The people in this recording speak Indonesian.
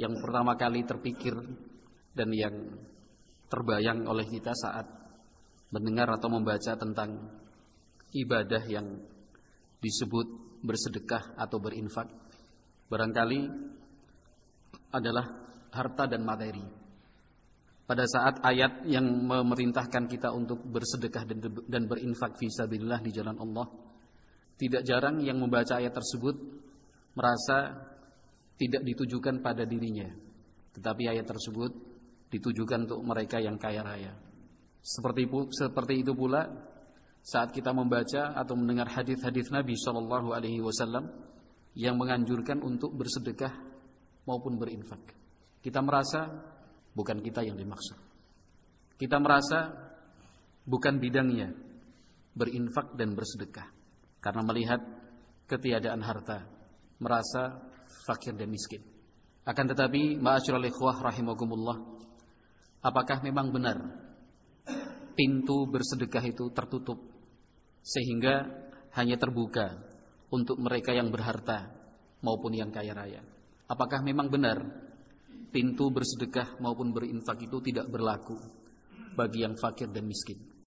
yang pertama kali terpikir dan yang terbayang oleh kita saat mendengar atau membaca tentang ibadah yang disebut bersedekah atau berinfak barangkali adalah harta dan materi. Pada saat ayat yang memerintahkan kita untuk bersedekah dan berinfak fisabilillah di jalan Allah, tidak jarang yang membaca ayat tersebut merasa tidak ditujukan pada dirinya, tetapi ayat tersebut ditujukan untuk mereka yang kaya raya. Seperti seperti itu pula saat kita membaca atau mendengar hadis-hadis Nabi Shallallahu Alaihi Wasallam yang menganjurkan untuk bersedekah maupun berinfak. Kita merasa bukan kita yang dimaksud. Kita merasa bukan bidangnya berinfak dan bersedekah karena melihat ketiadaan harta, merasa fakir dan miskin. Akan tetapi, ma'asyiral ikhwah rahimakumullah, apakah memang benar pintu bersedekah itu tertutup sehingga hanya terbuka untuk mereka yang berharta maupun yang kaya raya. Apakah memang benar pintu bersedekah maupun berinfak itu tidak berlaku bagi yang fakir dan miskin?